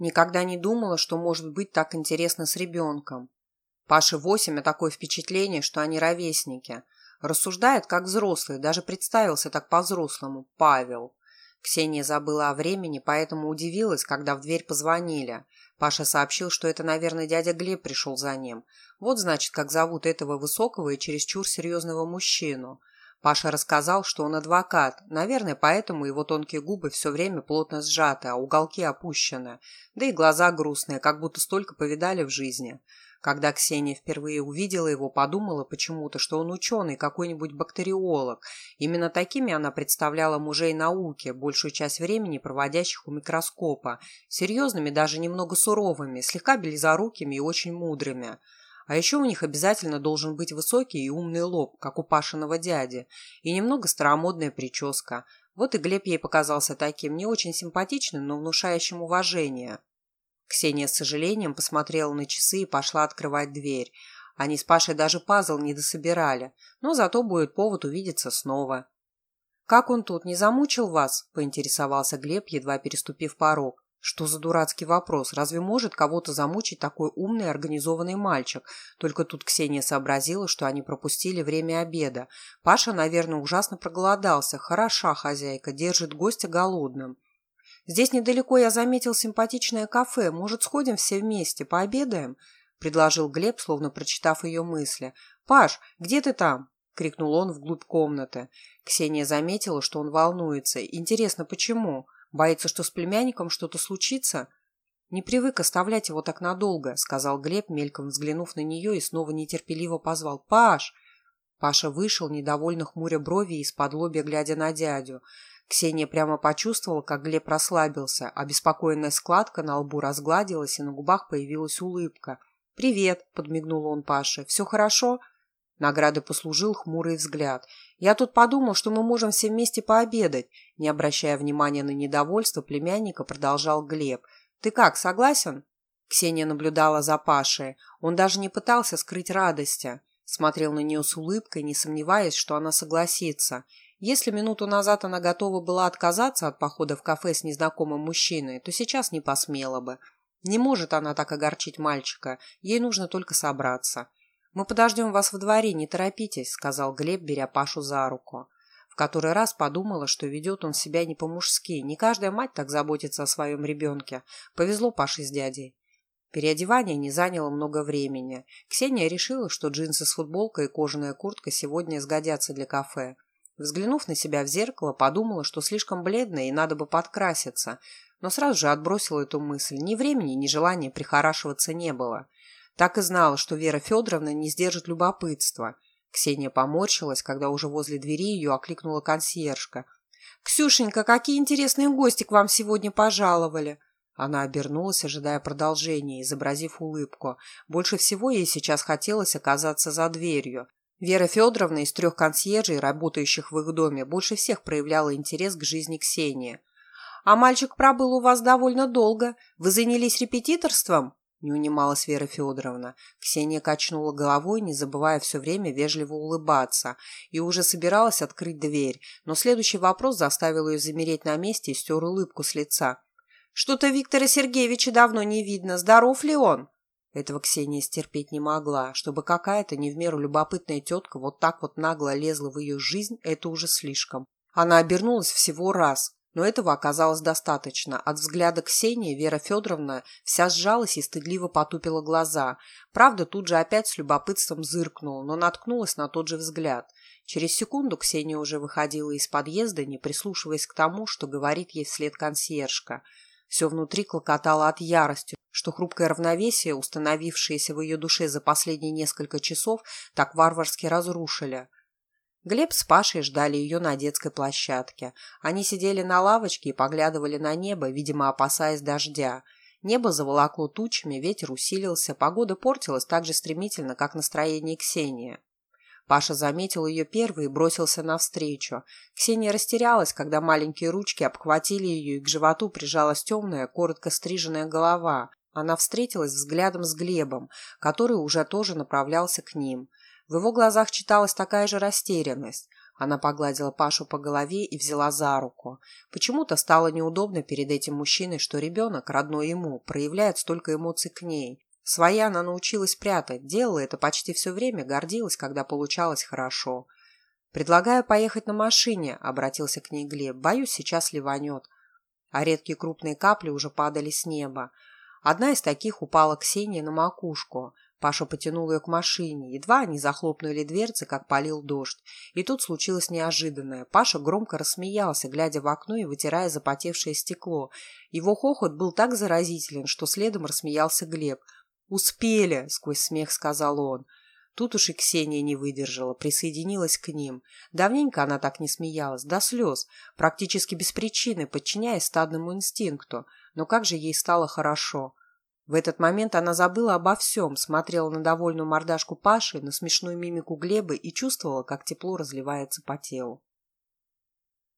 Никогда не думала, что может быть так интересно с ребенком. Паше восемь, а такое впечатление, что они ровесники. Рассуждает, как взрослый, даже представился так по-взрослому. Павел. Ксения забыла о времени, поэтому удивилась, когда в дверь позвонили. Паша сообщил, что это, наверное, дядя Глеб пришел за ним. Вот, значит, как зовут этого высокого и чересчур серьезного мужчину. Паша рассказал, что он адвокат. Наверное, поэтому его тонкие губы все время плотно сжаты, а уголки опущены. Да и глаза грустные, как будто столько повидали в жизни. Когда Ксения впервые увидела его, подумала почему-то, что он ученый, какой-нибудь бактериолог. Именно такими она представляла мужей науки, большую часть времени проводящих у микроскопа. Серьезными, даже немного суровыми, слегка белизорукими и очень мудрыми. А еще у них обязательно должен быть высокий и умный лоб, как у Пашиного дяди, и немного старомодная прическа. Вот и Глеб ей показался таким, не очень симпатичным, но внушающим уважение. Ксения с сожалением посмотрела на часы и пошла открывать дверь. Они с Пашей даже пазл не дособирали, но зато будет повод увидеться снова. «Как он тут, не замучил вас?» – поинтересовался Глеб, едва переступив порог. Что за дурацкий вопрос? Разве может кого-то замучить такой умный организованный мальчик? Только тут Ксения сообразила, что они пропустили время обеда. Паша, наверное, ужасно проголодался. Хороша хозяйка, держит гостя голодным. Здесь недалеко я заметил симпатичное кафе. Может, сходим все вместе, пообедаем?» – предложил Глеб, словно прочитав ее мысли. «Паш, где ты там?» – крикнул он вглубь комнаты. Ксения заметила, что он волнуется. «Интересно, почему?» Боится, что с племянником что-то случится? Не привык оставлять его так надолго, сказал Глеб, мельком взглянув на нее и снова нетерпеливо позвал. Паш! Паша вышел, недовольно хмуря брови из-под лобья, глядя на дядю. Ксения прямо почувствовала, как Глеб расслабился, а беспокойная складка на лбу разгладилась, и на губах появилась улыбка. «Привет!» – подмигнул он Паше. «Все хорошо?» Наградой послужил хмурый взгляд. «Я тут подумал, что мы можем все вместе пообедать», не обращая внимания на недовольство племянника, продолжал Глеб. «Ты как, согласен?» Ксения наблюдала за Пашей. Он даже не пытался скрыть радости. Смотрел на нее с улыбкой, не сомневаясь, что она согласится. Если минуту назад она готова была отказаться от похода в кафе с незнакомым мужчиной, то сейчас не посмела бы. Не может она так огорчить мальчика, ей нужно только собраться. «Мы подождем вас во дворе, не торопитесь», — сказал Глеб, беря Пашу за руку. В который раз подумала, что ведет он себя не по-мужски. Не каждая мать так заботится о своем ребенке. Повезло Паше с дядей. Переодевание не заняло много времени. Ксения решила, что джинсы с футболкой и кожаная куртка сегодня сгодятся для кафе. Взглянув на себя в зеркало, подумала, что слишком бледная и надо бы подкраситься, но сразу же отбросила эту мысль. Ни времени, ни желания прихорашиваться не было. Так и знала, что Вера Федоровна не сдержит любопытства. Ксения поморщилась, когда уже возле двери ее окликнула консьержка. «Ксюшенька, какие интересные гости к вам сегодня пожаловали!» Она обернулась, ожидая продолжения, изобразив улыбку. Больше всего ей сейчас хотелось оказаться за дверью. Вера Федоровна из трех консьержей, работающих в их доме, больше всех проявляла интерес к жизни Ксении. «А мальчик пробыл у вас довольно долго. Вы занялись репетиторством?» Не унималась Вера Федоровна. Ксения качнула головой, не забывая все время вежливо улыбаться, и уже собиралась открыть дверь, но следующий вопрос заставил ее замереть на месте и стер улыбку с лица. «Что-то Виктора Сергеевича давно не видно. Здоров ли он?» Этого Ксения стерпеть не могла. Чтобы какая-то не в меру любопытная тетка вот так вот нагло лезла в ее жизнь, это уже слишком. Она обернулась всего раз, но этого оказалось достаточно. От взгляда Ксении Вера Федоровна вся сжалась и стыдливо потупила глаза. Правда, тут же опять с любопытством зыркнула, но наткнулась на тот же взгляд. Через секунду Ксения уже выходила из подъезда, не прислушиваясь к тому, что говорит ей вслед консьержка. Все внутри клокотало от ярости, что хрупкое равновесие, установившееся в ее душе за последние несколько часов, так варварски разрушили – Глеб с Пашей ждали ее на детской площадке. Они сидели на лавочке и поглядывали на небо, видимо, опасаясь дождя. Небо заволокло тучами, ветер усилился, погода портилась так же стремительно, как настроение Ксении. Паша заметил ее первый и бросился навстречу. Ксения растерялась, когда маленькие ручки обхватили ее, и к животу прижалась темная, коротко стриженная голова. Она встретилась взглядом с Глебом, который уже тоже направлялся к ним. В его глазах читалась такая же растерянность. Она погладила Пашу по голове и взяла за руку. Почему-то стало неудобно перед этим мужчиной, что ребенок, родной ему, проявляет столько эмоций к ней. Своя она научилась прятать, делала это почти все время, гордилась, когда получалось хорошо. «Предлагаю поехать на машине», — обратился к ней Глеб. «Боюсь, сейчас ливанет». А редкие крупные капли уже падали с неба. Одна из таких упала Ксении на макушку. Паша потянул ее к машине. Едва они захлопнули дверцы, как полил дождь. И тут случилось неожиданное. Паша громко рассмеялся, глядя в окно и вытирая запотевшее стекло. Его хохот был так заразителен, что следом рассмеялся Глеб. «Успели!» — сквозь смех сказал он. Тут уж и Ксения не выдержала, присоединилась к ним. Давненько она так не смеялась, до слез, практически без причины, подчиняясь стадному инстинкту. Но как же ей стало хорошо. В этот момент она забыла обо всем, смотрела на довольную мордашку Паши, на смешную мимику Глеба и чувствовала, как тепло разливается по телу.